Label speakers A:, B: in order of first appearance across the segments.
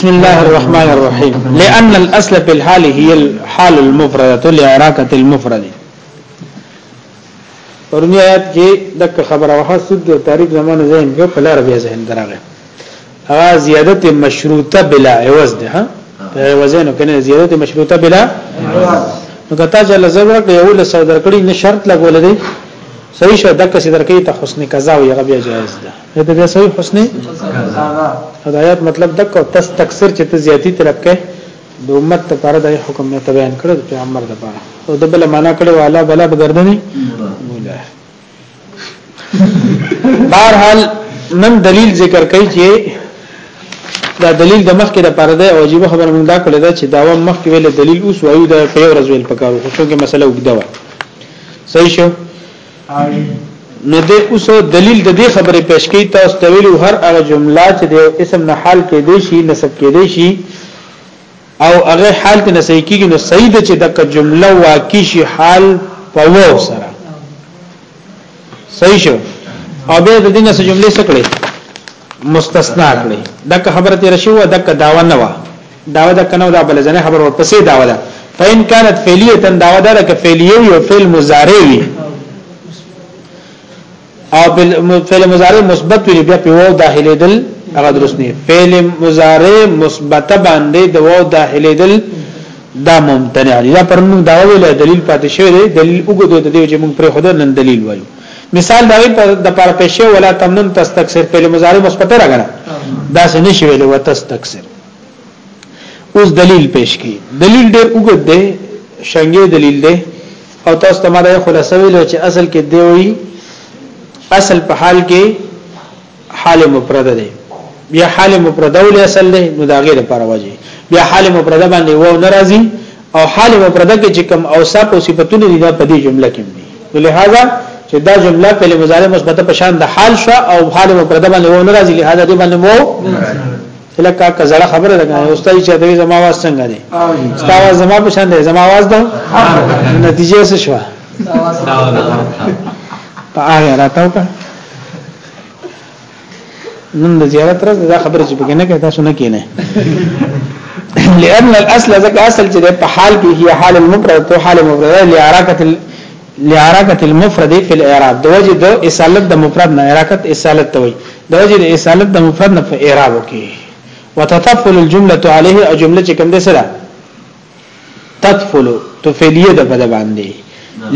A: بسم الله الرحمن الرحيم لأن الأصل في الحال هي الحال المفردة لعراقة المفرد پرونی آیات کې دک خبره وه سود او تاریخ زمانه ذهن کې پلار بیا ذهن دراغه هغه زیادت مشروطه بلا عوض ده ها عوضین کنه زیادت مشروطه بلا عوض نو کته چې لزر ورکړي یو له سر درکړي نه شرط لګول دي صحیح شو دک سي درکې ته حسن قضا او یغه بیا جائز ده دا بیا صحیح حسنی هدایت مطلب دک او تس تکثر چې ته زیاتی طلب کې د امت لپاره د حکم نه بیان کړو د پیغمبر لپاره او د بل معنا کړو والا بلا بغردنی مولا بهر حال نن دلیل ذکر کوي چې دا دلیل د مخکې د پاره ده او عجیب خبره موږ دا کړې ده چې دا و مخکې ویل دلیل اوس وایو دا په ورځ ویل پکارو خو څنګه مسله وګدوه صحیح شو نو د اوس دلیل د دې خبرې پېښ کړي تاسو ته ویلو هر هغه جمله چې د اسم نه حال کې دی شي نسب کې دی شي او هغه حال کې نسې کېږي نو صحیح ده چې د جمله واقع شي حال په وو سره صحیح شو او به د دې نسې جملې سکړي مستثنا کړي دغه خبره تیر شو دغه داوا نه و داوا د کنو دا بل ځنه خبر ورپسې داوا ده فین كانت فعلیه داوا ده لکه فعلیه یو فعل مضارع وي او فعل مضارع مثبت وي بیا په وو داخلي دل هغه درست نه فعل مضارع مثبت باندې د وو داخلي دل دا ممتنع دي دا پرمو داوا ویل دلیل پاتې شوی دی دلیل وګدو د دې چې موږ پر خدای نن دلیل وایو مثال دا وی د پر پیشه ولا تمنن تستكثر په مضارع مثبت راغله دا څه نشي ویل و تستكثر اوس دلیل پیش کی دلیل ډیر وګد دی شنګې دلیل دی او تاسو ته ما دا خلاصوي چې اصل کې دی وی اصل په حال کې حال مفرده دی بیا حال مفرده ول اصل دی نو دا غیر پر واجی بیا حال مفرده باندې و ناراضي او حال مفرده کې چې کوم اوصاف او صفاتونه دي دا په دې جمله کې دي لہذا چې دا جمله فعل مضارع مثبت په شان د حال شو او حال مفرده باندې و ناراضي لہذا دې باندې مو هله کا کا زړه خبره ده کنه استاد چې دوی زما واز څنګه دی ستا واز زما په شان دی زما واز ده نتیجه څه شو په هغه راتاو کا نن د زیارت راز دا خبره چې بګنه کې تاسو نه کینه لأن الأصل ذکر أصل چې په حال کې هي حال المفرد تو حال المفرد لعراقة لعراقت المفرد فی الاعراب د وجه د اصالت د مفرد نه عراقت اصالت ته وي د وجه د اصالت د مفرد نه په اعراب کې وتطفل الجمله علیه او جمله چې کوم ده سره تطفل تفعلیه د بد باندې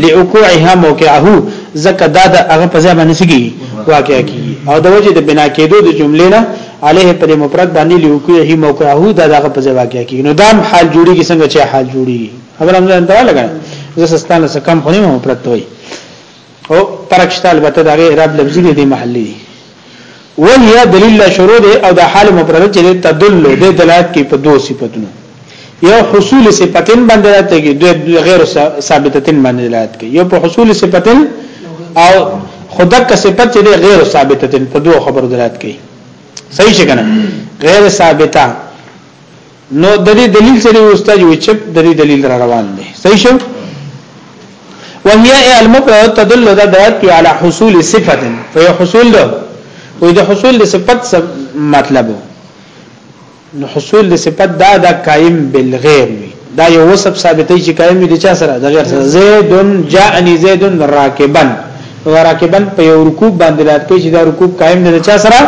A: لوقوعها موقعه زکه دا د هغه په ځای باندې سګي واقع کی او د وجه د بنا کېدو د جملې نه عليه پر مفرد باندې لوقوعه موقعه دا د هغه په ځای واقع کی نو دام حال جوړیږي څنګه چې حال جوړیږي خبر هم ځان ته لګا زه ستانه څه کم خونی مو پرتوي او فرق شته البته دا غیر رب لفظي دی محلي دی وهي دلیل شروع دی او د حال مفرد چې تدل د دلالت کې په دوه صفاتونو یو حصول صفاتین باندې راته کې دوی غیر ثابتتین باندې دلالت کوي یو په حصول صفاتین او خدک صفات چې غیر ثابتتین په دوه خبرو دلالت کوي صحیح څنګه غیر ثابته نو د دې دلیل سره استاد یو چپ د دې دلیل را روان دی صحیح شو وهي المفرد تدل دا دلالت کوي على حصول صفه فهي حصول ده وې د حصول د صفت مطلب نو حصول د صفت دا دا قائم بالغیر وي دا یو وصف ثابتې چې قائم دي چا سره د غیر سره زید جاءنی زید راکبن راکبن په یو رکوب باندې رات کې چې دا رکوب قائم دي چا سره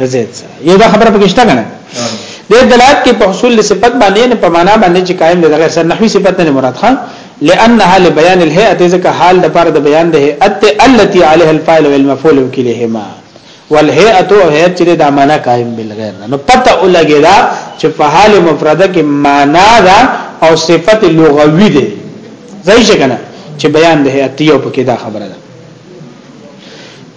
A: زید سره یو دا خبره پکې شته کنه د دلالت کې په حصول صفت باندې نه په معنا باندې چې قائم دغه سر نحوي صفت نه مراد خان لانها لبيان الهيئه ذکه حال د پر د بیان ده ات التي عليها الفاعل والمفعول وكلهما والهيئه او هيئه چې د معنا قائم بالغیر نو پته ولګی دا چې په حال مفرده کې معنا دا او صفت لغوي ده ځای څنګه چې بیان ده هيئه یو پکې دا خبره ده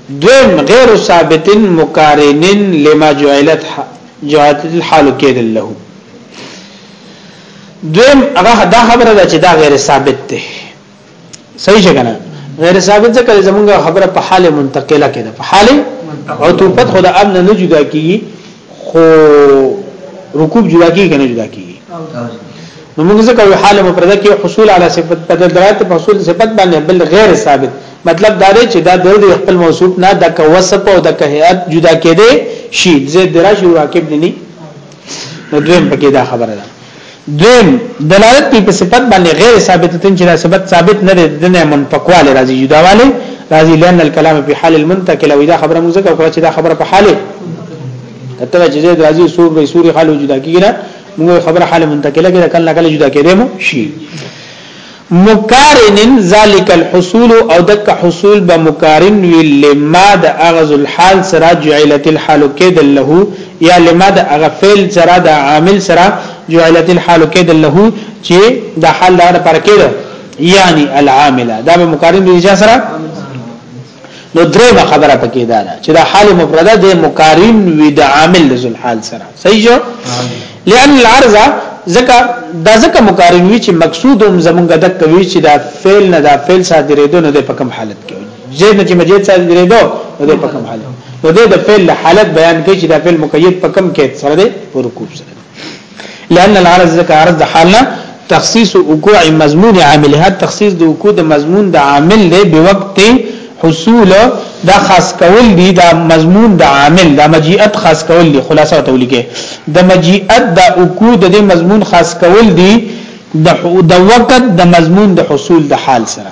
A: دویم غیر ثابت مقارن لما جعلت جعلت الحال کېدل له دویم هغه دا خبره ده چې دا غیر ثابت ده صحیح څنګه غیر ثابت ځکه زمونږه خبره په حال منتقله کې ده په حال او توفت خدا امن نه جدا کیږي خو رکوب جدا کیږي نه جدا کیږي نو موږ ځکه حال مفرده کې حصول علی صفت بدل درات په حصول صفت باندې بل غیر ثابت مطلب دا دی چې دا د دې خپل موصوف نه د کو وصف او د کهات جدا کېده شي زید دراش او راکب نه ني نو دویم پکې دا خبره ده دویم دلالت په صفت باندې غیر ثابته تن چې دا صفت ثابت نه ده د نه منفقواله راځي جداواله راځي لئن الكلام په حال المنتقل او دا خبره موزه کوي چې دا خبره په حال کته چې زید راځي سور به سوري حال جدا کیږي موږ خبره حال منتقله کې کله کله جدا کېدې مو شي مقارن ذلک الحصول او دک حصول به مقارن وی لما د اغذ الحال سرا جعلت الحال کید له یا لما د اغه فعل سرا د عامل سرا جعلت الحال کید له چې د حال لپاره کید یعنی العامل دا به مقارن وی جا سرا نو درېمه خبره پکې دا ده چې دا حال مفرده د مقارن وی د عامل ذل حال سره صحیح جو لئن العرض زکه دا زکه مقارن وی چې مقصود هم زمونږ د کوي چې دا فعل نه دا فعل صادرېدو نه د پکم حالت کې زید نه چې مجید صادرېدو نو د پکم حالت نو د فعل حالت بیان کوي چې دا فعل مقید پکم کې سره دی ورکوب سره لأن العرض ذکر عرض د حالنا تخصیص وقوع مضمون عاملها تخصیص د وقوع د مضمون د عامل دی به وخت حصول دا خاص کول دي دا مضمون د عامل دا مجیئت خاص کول دي خلاصه ته ولیکه د مجیئت د وقوع د مضمون خاص کول دي د وخت د مضمون د حصول د حال سره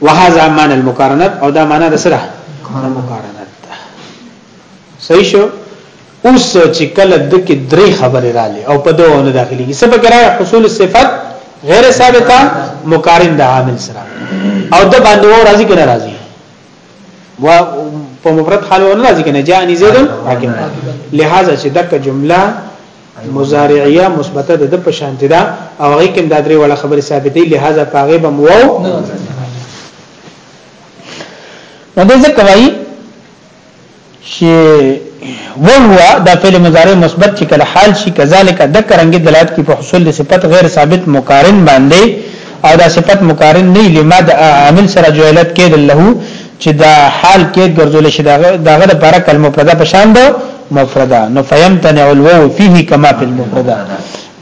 A: وهذا معنى المقارنه او دا معنی د سره مقارنه صحیح شو اوس چې کله د کې درې خبرې رااله او په دوه نه داخلي کې سبق را حصول صفت غیر ثابته مقارن د عامل سره او د باندې و راضي کنه راضي و په مفرد حال و راضي کنه جاءني زید حاکم لہذا چې دغه جمله مضارعیه مثبته د د پشانت ده او هغه کوم د درې وړه خبره ثابتې لہذا پاغه به مو نو د څه کوي چې وهو دا فعل مضارع مثبت چې کله حال شي کذالک د کرنګي دلالت کی په حصول د صفت غیر ثابت مقارن باندې او دا صفت مقارن نه لمد عامل سره جوړلت کېدل له چې دا حال کې ګرځول شي دا دغه لپاره کلمه مفرده په شان ده مفرده نو فیمتنع الواو فيه کما فی المفرده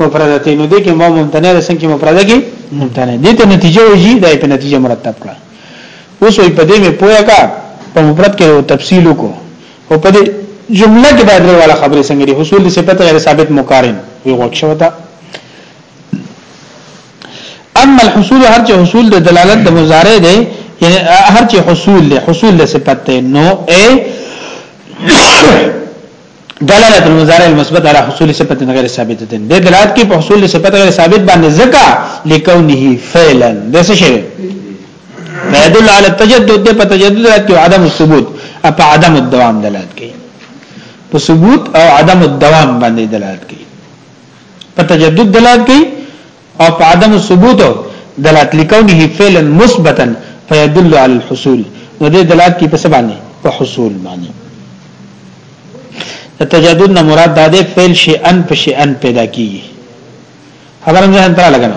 A: مفرده ته نو دې کې مو ممتنع ده څنګه مفرده کې ممتنع دې ته نتیجه وږي دا په نتیجه مرتب کړه اوس وي په دې مې پوهه کا په مفرد کې تفصیل وکړو او په دې جمله کې باید والا خبره څنګه دي حصول دي صفت غیر ثابت مقارن وي غوښښه وتا اما الحصول هر چې حصول د دلالت د مضارع دی یعنی هر چې حصول دی حصول د صفت دی نو ا دلالت المضارع المثبت على حصول صفت غیر ثابت ده د دلالت کې په حصول صفت غیر ثابت باندې ځکه لکونه فعلا د څه شی فیدل علی التجدد د په تجدد کې عدم الثبوت په عدم الدوام دلالت کوي په ثبوت او عدم الدوام باندې دلالت کوي په تجدد دلالت کوي او په عدم ثبوت دلالت لکونه فعلا مثبتا فيدل على الحصول نو دې دلالت کې په څه باندې په حصول باندې د تجدد نه مراد دا دی فعل شي ان په شي ان پیدا کیږي خبرم ځان تر لګنه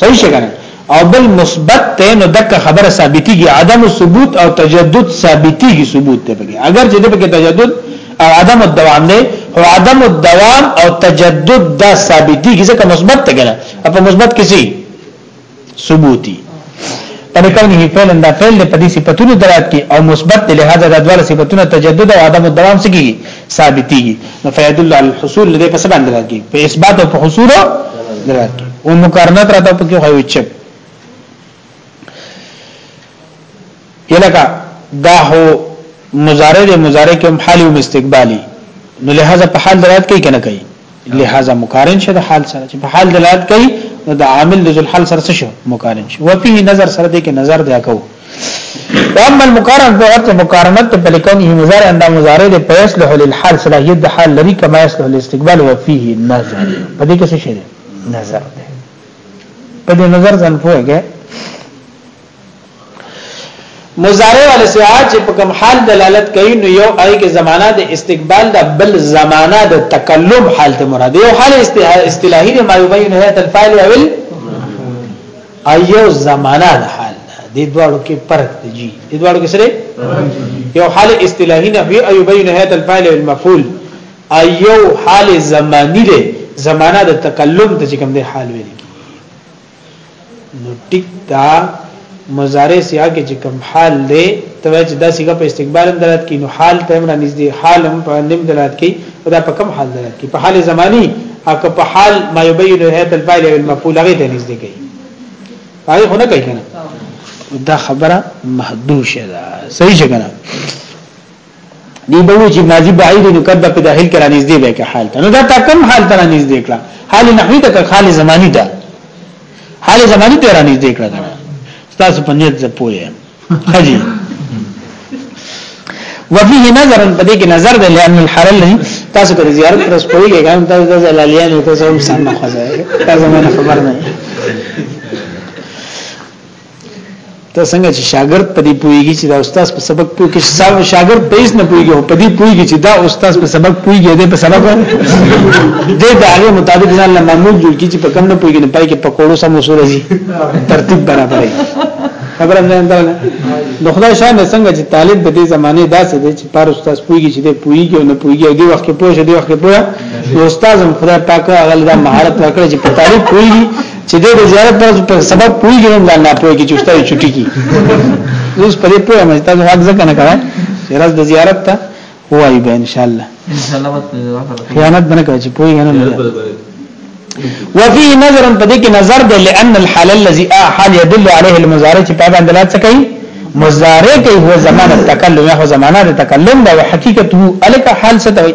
A: صحیح شګنه او بل مثبت ته نو دک خبره ثابتيږي عدم ثبوت او تجدد ثابتيږي ثبوت ته بګي اگر چې دغه تجدد او عدم الدوام نه او عدم الدوام او تجدد دا ثابتيږي ځکه مثبت ته کنه په مثبت کې سي ثبوتي ان کونه فعلا دا فعل په دې صفاتونو درات کی او مثبت دی لہذا دا ډول صفاتونه تجدد او عدم دوام سکی ثابتي نو فیدل علی الحصول لدې په سبا درات کی په اثبات او په حصول درات کی او مقارنت راته په کې خو چپ یلکه دا هو مضارع دی مضارع کې هم حالي او استقبالي نو لہذا په حال دلالت کوي کنه کوي لہذا مقارن شه د حال سره چې په حال دلالت کوي نو د عامل د حال سره څه شو مقارن شي وفيه نظر سره دی کې نظر دی کو واما المقارن په وخت مقارنت په لیکون هي مضارع اند مضارع د پیس له الحال صلاحيت د حال لري کما يصلح الاستقبال وفيه نظر په دې کې څه شي نظر دی په دې نظر ځان پوهه مضارع ول سیاحت چې په کوم حال دلالت کوي نو یو آی کې زمانہ د استقبال د بل زمانہ د تکلم حال ته مراد یو حال اصطلاحي دی ما یبین هیئه الفاعل او ایو زمانہ د حال د دوړو کې فرق دی جی د دوړو کې سره یو حال اصطلاحي نه وی او یبین هیئه الفاعل او المفعول ایو حال زمانی دی زمانہ د تکلم ته کوم دی حال ویل نو ټیک دا مضارع سیغه کې چې کوم حال دی ته چې دا سیغه په استقبال هم دلالت کوي نو حال ته هم نږدې حال هم په نیم دلالت کوي او دا په کوم حال دلالت کوي په حال زمانی او په حال ما یبین هیئت الفاعل او المفعول هغه ته نږدې کوي هغه خو نه کوي کنه دا خبره محدوشه ده صحیح څنګه دی به وی چې ماضی بعید نو کد په داخل کې را نږدې به که حال ته نو دا تا کوم حال ته را نږدې کړه حال نحوی ته که حال زمانی ده حال زمانی ته را نږدې کړه کنه تاسو په نیت زه پوهه حجی وفيه نظر په دې کې نظر دی لئن الحر الذي تاسو پر زیارت پر سپوږی ګان تاسو د زلالیان او تاسو هم سم نه خوځه تاسو مې خبر نه ته څنګه چې شاګرد په دې پويږي چې دا استاد په سبق پوي کې صاحب شاګرد په هیڅ نه پويږي په دې پويږي چې دا استاد په سبق پويږي دې په سبق دې د هغه مطابق ځان له معمول جوړ کی چې په کم نه پويږي نه پای کې پکوړو سم وصول دي ترتیب برابرې خبره نه انده د خدای شان څنګه چې طالب د دې زمانه داسې دی چې پر استاد پويږي چې دې پويږي او نه پويږي دې وخت کې پوه شي دې وخت کې پوه استاد هم خدای پاک هغه د مهارت ورکړي چې په طالب پويږي چې د زیارت پر سبب پوهیږي هم ځان نه پوهیږي چې استاد چټي کی اوس په دې پوهه مې تاسو واګ ځکه نه کړای چې راز د زیارت ته وایي به ان شاء الله خیانت نه کوي چې پوهیږي نه وفي نظر په دې کې نظر دی لئن الحال الذي احال يدل عليه المضارع چې په باندې دلالت کوي مضارع کوي هو زمانه تکلم یا هو زمانه تکلم دا حقیقت هو الک حال څه دی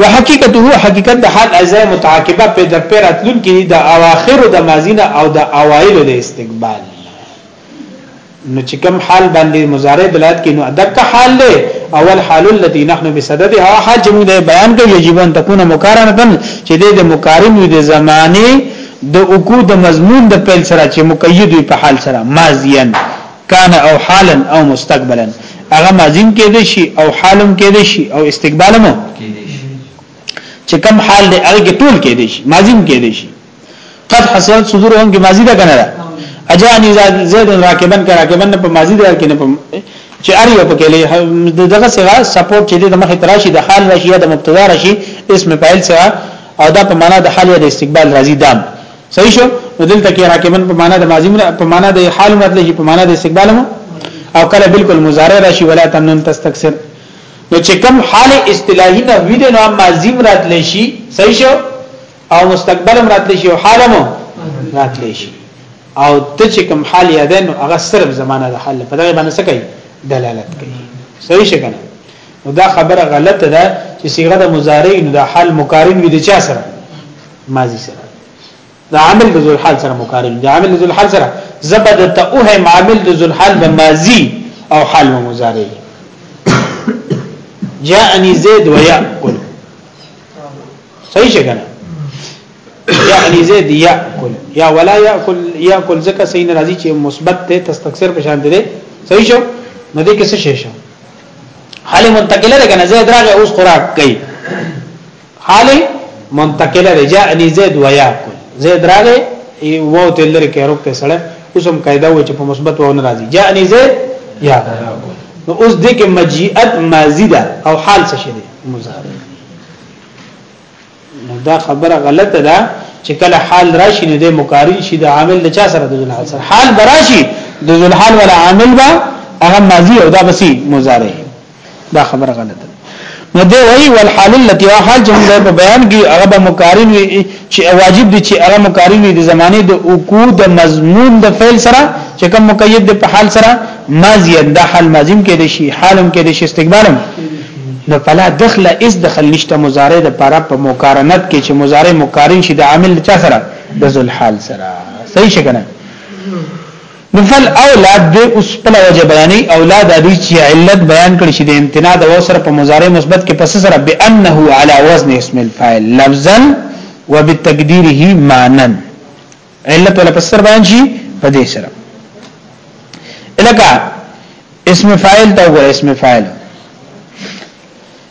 A: وحقیقته حقیقت د حال ازای متعاقبه په در پیر اتلون کې د اواخر د مازینه او د اوایل د استقبال نو چې کوم حال باندې مضارع دلالت کوي نو ادک حال له اول حال التي نحن بصددها حال چې موږ بیان کوي یجب ان تكون مقارنه چې د مقارن د زمانه د عقود مضمون د پیل سره چې مقید وي په حال سره ماضیان کان او حالا او مستقبلا هغه ماضی هم کېدې شي او حال هم کېدې شي او استقبال هم کېدې شي چې کم حال دې هغه کې ټول کېدې شي ماضی هم کېدې شي قد حصلت صدورهم کې ماضی ده کنه اجانی زید راکبن کرا کبن په ماضی ده کې نه په چې ار یو پکې له دغه سره سپورټ چې د مخه تراشي د حال راشي یا د مبتدا راشي اسم فاعل سره او دا په معنا د حال یا د استقبال راځي دام صحیح شو نو دلته کې راکبن په معنا د ماضی په معنا د حال مطلب شي په معنا د استقبال مو او کله بالکل مضارع راشي ولا تمنن تستكثر نو چې کوم حال اصطلاحي نه ویل نو ماضی راتل شي صحیح شو او مستقبل راتل شي او حال مو راتل شي او ته چې کوم حال یاد نو هغه صرف زمانہ د حال په دغه باندې څه کوي دلالت کوي صحیح شي کنه نو دا خبره غلطه ده چې صيغه د مضارع نو د حال مقارن وي د چا سره ماضی سره د عامل د ذل حال سره مقارن د عامل د ذل حال سره زبد ته او هم عامل د ذل حال به ماضی او حال و مضارع جاءني زيد ويأكل صحیح څنګه یعنی زید یاکل یا ولا یاکل یاکل زکه صحیح ناراضی چې مثبت ته تستکثر په شان دی صحیح شو نو دې کې څه شي شو حال منتقله ده کنه زید راغه اوس خوراک کوي حاله منتقله ده جاءني زید وياكل زید راغه وو ته لری کې روکته سره اوسم قاعده و چې په مثبت و نه راځي جاءني زید یا نو اوس دې کې مجیئت ماضی ده او حال څه شي ده مضارع نو دا خبره غلطه ده چې کله حال راشي نو د مقارن شي د عامل د چا سره د ذل حال سره حال براشي د ذل حال ولا عامل با هغه ماضی او دا بسی مضارع دا خبره غلطه نو دی وی والحال التي حال چې موږ په بیان کې هغه به مقارن وي چې واجب دي چې هغه مقارن وي د زمانه د وقوع د مضمون د فعل سره چې کوم مقید د په حال سره ماضی د حال ماضیم کې دي شي حالم کې دي شي استقبالم نو فلا دخل اس دخل نشته مضارع د پاره په مقارنت کې چې مضارع مقارن شي د عامل چا سره د ذل حال سره صحیح شګنه نو فل اولاد دی اوس خپل وجه بیانې اولاد دی چې علت بیان کړي چې د امتناع د وسره په مضارع مثبت کې پس سره بانه علی وزن اسم الفاعل لفظا وبتقديره معنا علت ولا پس سره بیان شي په دې سره الکه اسم فاعل ته وګوره اسم فاعل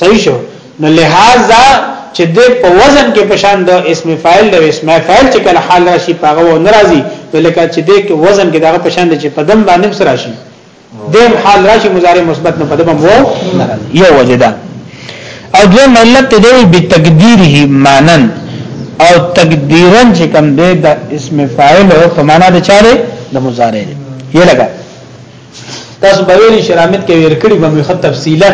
A: صحیح شو نو لہذا چې د په وزن کې پشان د اسم فاعل د اسم فاعل چې کله حال راشي پاغه و ناراضي ولکه چې د وزن کې دغه پشان د چې په دم باندې سره راشي دیم حال راشي مضارع مثبت نه په دم وو یو وجدا او دو ملت دی بتقدیره مانن او تقدیرا چې کوم دی د اسم فاعل او په معنا د چاره د مضارع یې لګا تاسو به ویلي چې رامت کې ویل کړي به مخه تفصیلا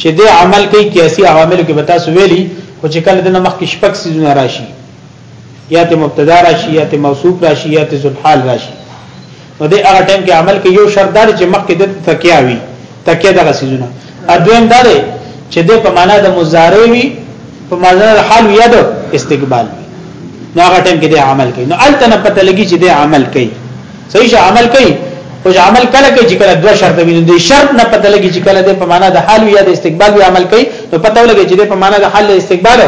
A: چې د عمل کې کیاسي عوامل کې به تاسو ویلي خو چې کله د مخ کې شپږ سيزونه راشي یا ته مبتدا راشي یا ته موصوف راشي یا ته ذل حال راشي نو د هغه ټیم کې عمل کې یو شرط دار چې مخ کې د تکیاوي تکیه دغه سيزونه ادویم دا دی چې د په معنا د مضارع وي په معنا د حال یا د استقبال نو هغه ټیم کې د عمل کوي نو الته نه پته لګي چې د عمل کوي صحیح شو عمل کوي او عمل کله کوي چې کله دوه شرط وي د شرط نه پته لګي چې کله د په معنا د حال یا د استقبال وي عمل کوي نو پته لګي چې د په معنا د حال استقبال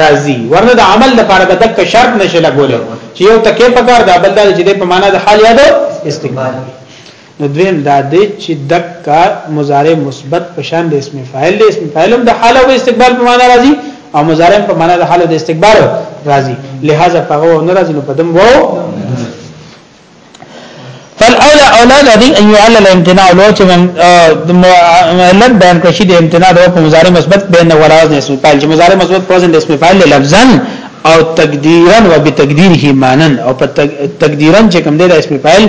A: راضي ورنه د عمل لپاره به دک شرط نشي لګولې چې یو تکې پکار دا بل دا چې د په معنا د حال یا د استقبال وي نو دویم دا دی چې دک کار مضارع مثبت په شان د اسم فاعل دی اسم فاعل هم د حال او استقبال په معنا راځي او مضارع په معنا د حال او د استقبال راځي لہذا هغه نه راځي نو پدم وو فالاولى اولاد دي ان يعلل الامتناع لو چې من علت بیان کړی د امتناع د په مضارع مثبت بین وراز اسم فاعل چې مضارع مثبت پرزنت اسم فاعل لفظا او تقدیرا وبتقدیره معنا او په تقدیرا چې کوم دی د اسم فاعل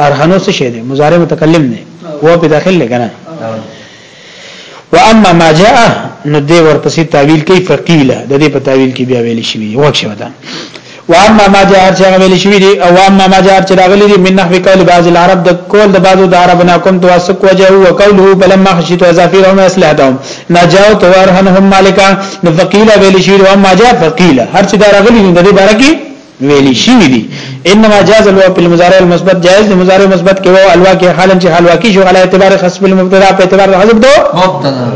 A: ارهنو څه شی دی مضارع متکلم نه هو په داخل لګنه واما ما جاء نو دې ورپسې تعویل کوي فقیله د دې په تعویل کې بیا ویل شي وي وښه ودا واما ما جاء چې هغه ویل شوی دی او واما ما جاء چې راغلی دی من نحوی قول بعض العرب د کول د بعضو د عرب نه کوم تواسق وجه او قوله بلما خشیت ازافیرهم اسلحتهم نجاو تورهنهم مالکا نفقیلا ویل شوی واما جاء فقیلا هر چې دا راغلی دی د دې باره کې ویلی شوی دی انما جاز الوا په المضارع المثبت جائز دی مضارع مثبت کې وو الوا کې حالا چې حال واقع شو علی اعتبار خصب المبتدا په اعتبار حذف دو
B: مبتدا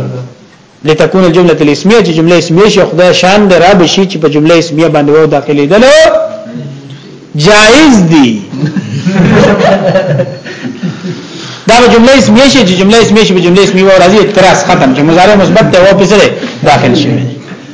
A: لتكون الجمله الاسميه چې جمله اسميه شي خدای شان دی را بشي چې په جمله اسميه باندې وو داخلي دلو جائز دی دا جمله اسميه شي چې جمله اسميه شي په جمله اسميه وو راځي اعتراض ختم چې مضارع مثبت ته وو په سره داخل شي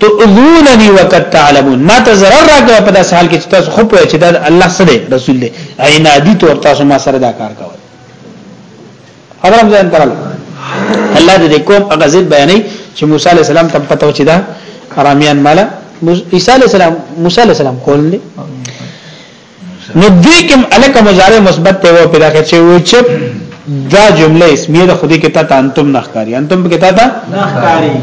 A: تؤذونني وقد تعلمون ما ته zarar راکوي په داس حال کې چې تاسو خو پوهی چې دا الله سره رسول دی عینادی تور تاسو ما سره دا کار کوي خبرم ځان کړل الله دې کوم هغه ځل بیانې چې موسی عليه السلام ته پته و چې دا رامیان مالا عیسی عليه السلام موسی عليه السلام کول دي نو دې کوم الک مضارع مثبت ته و پیدا کړ چې و چې دا جمله اسمیه د خودي کې ته انتم نخکاری انتم کې ته
B: نخکاری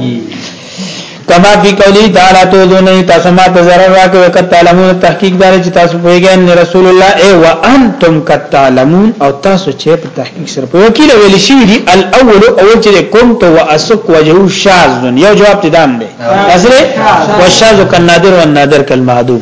A: کما فی قولی تعالی تو دونه تاسو ما ته zarar راکې وکړه تعلمون تحقیق دار چې تاسو پوهیږئ ان رسول الله ای و انتم کتعلمون او تاسو چې په تحقیق سره په وکیل ویل شي دی الاول اول چې کوم تو واسق وجه شاذ یو جواب تدام دی اصله وشاذ کنادر والنادر کالمعدوم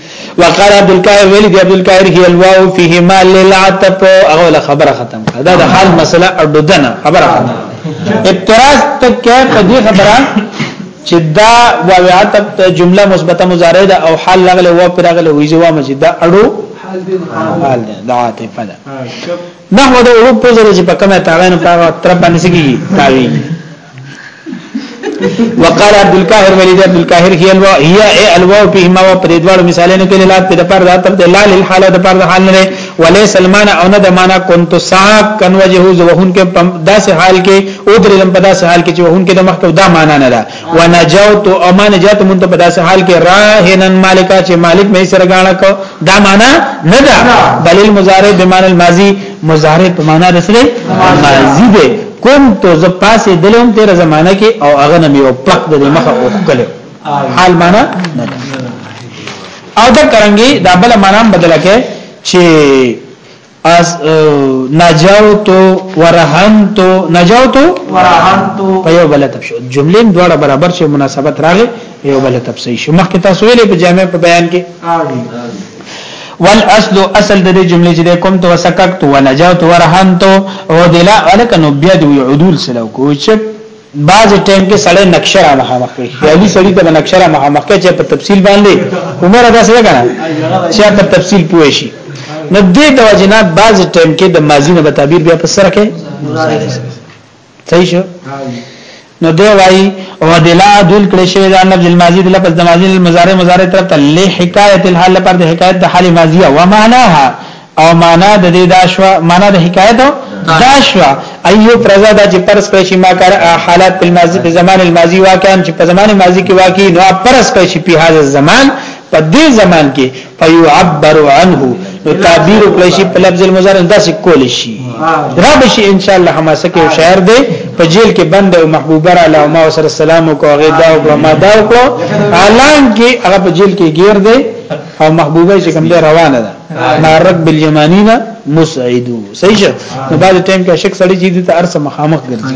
A: وقال عبد القاهر ویل دی عبد القاهر هي الواو فيهما للعتب اول خبره ختم دا د حال مسله اډودنه خبره ختم اعتراض ته کې په دې خبره چې دا واو عتب ته جمله مثبته مضارع ده او حال لغله و پر لغله ویځه و مجید دا اډو حال ده دا عاطفه ده نحو د اړو په ځای چې په کومه تعاون په تر باندې سګي تعاون وقال عبد القاهر ولید عبد القاهر هي الوا هي الوا په ما او پر دوړو مثالونه کې لاله په پر ذات په لال الحاله د پر حال نه وليس المانع او نه د معنا كنت ساق كن وجه زوهن کې داسې حال کې او درلم په داسې حال کې چې وهن کې د مخ دا معنا نه ده ونجوت او ما نجات مون ته په داسې حال کې راهنن مالکا چې مالک مې سره غاڼه کو دا معنا نه ده بل المضارع بمعنى الماضي مضارع په معنا د سره ماضي ده كنت زه پاسې دلم تیر زمانہ کې او هغه نه میو پک د مخه او خلو حال معنا نه او دا کرانګي دا بل معنا بدل کې چې از نجاوتو ورهنتو نجاوتو
B: ورهنتو
A: په یو بل تفسیر جملې دواړه برابر شي مناسبت راغی یو بل تفسیر شي مخکې تاسو ویلې په جامع په بیان کې والاصل اصل د دې جملې چې کوم تو سککت ونجوت ورهنت او دلا الک نو بیا دی عدول سلو کو چې بعض ټیم کې سړی نقشه را مخه مخ کوي خیالي سړی ته نقشه را مخه مخ کوي چې په تفصیل باندې عمر دا څه کنه چې په تفصیل پوه شي نو دې د وجنات بعض ټیم کې د ماضی نه تعبیر بیا په سره کې صحیح شو نو دی وای او دلا دل کړي شوی دا لفظ الماضی د لفظ د ماضی المضارع مضارع تر ته له حکایت الحال پر د حکایت د حال ماضیه و معناها او معنا د دې دا شو معنا د حکایت دا شو ایو پرزا دا چې پرس کړی شي ما کار حالات په ماضی په زمان الماضی واقعا چې په زمان ماضی کې واقعي نو پرس کړی شي په هاذ زمان په دې زمان کې فيعبر عنه نو تعبیر کړی شي په لفظ المضارع داسې کول شي را بشي ان شاء الله حماسه کې شاعر دی په جیل کې بند او محبوب را له ما سره سلام کو هغه دا او ما دا او اعلان کې هغه په جیل کې گیر دی او محبوبه چې کوم دی روانه ده نارق بالیمانین مسعدو صحیح شه نو بعد ټیم کې شک سړی چې د ارسه مخامخ ګرځي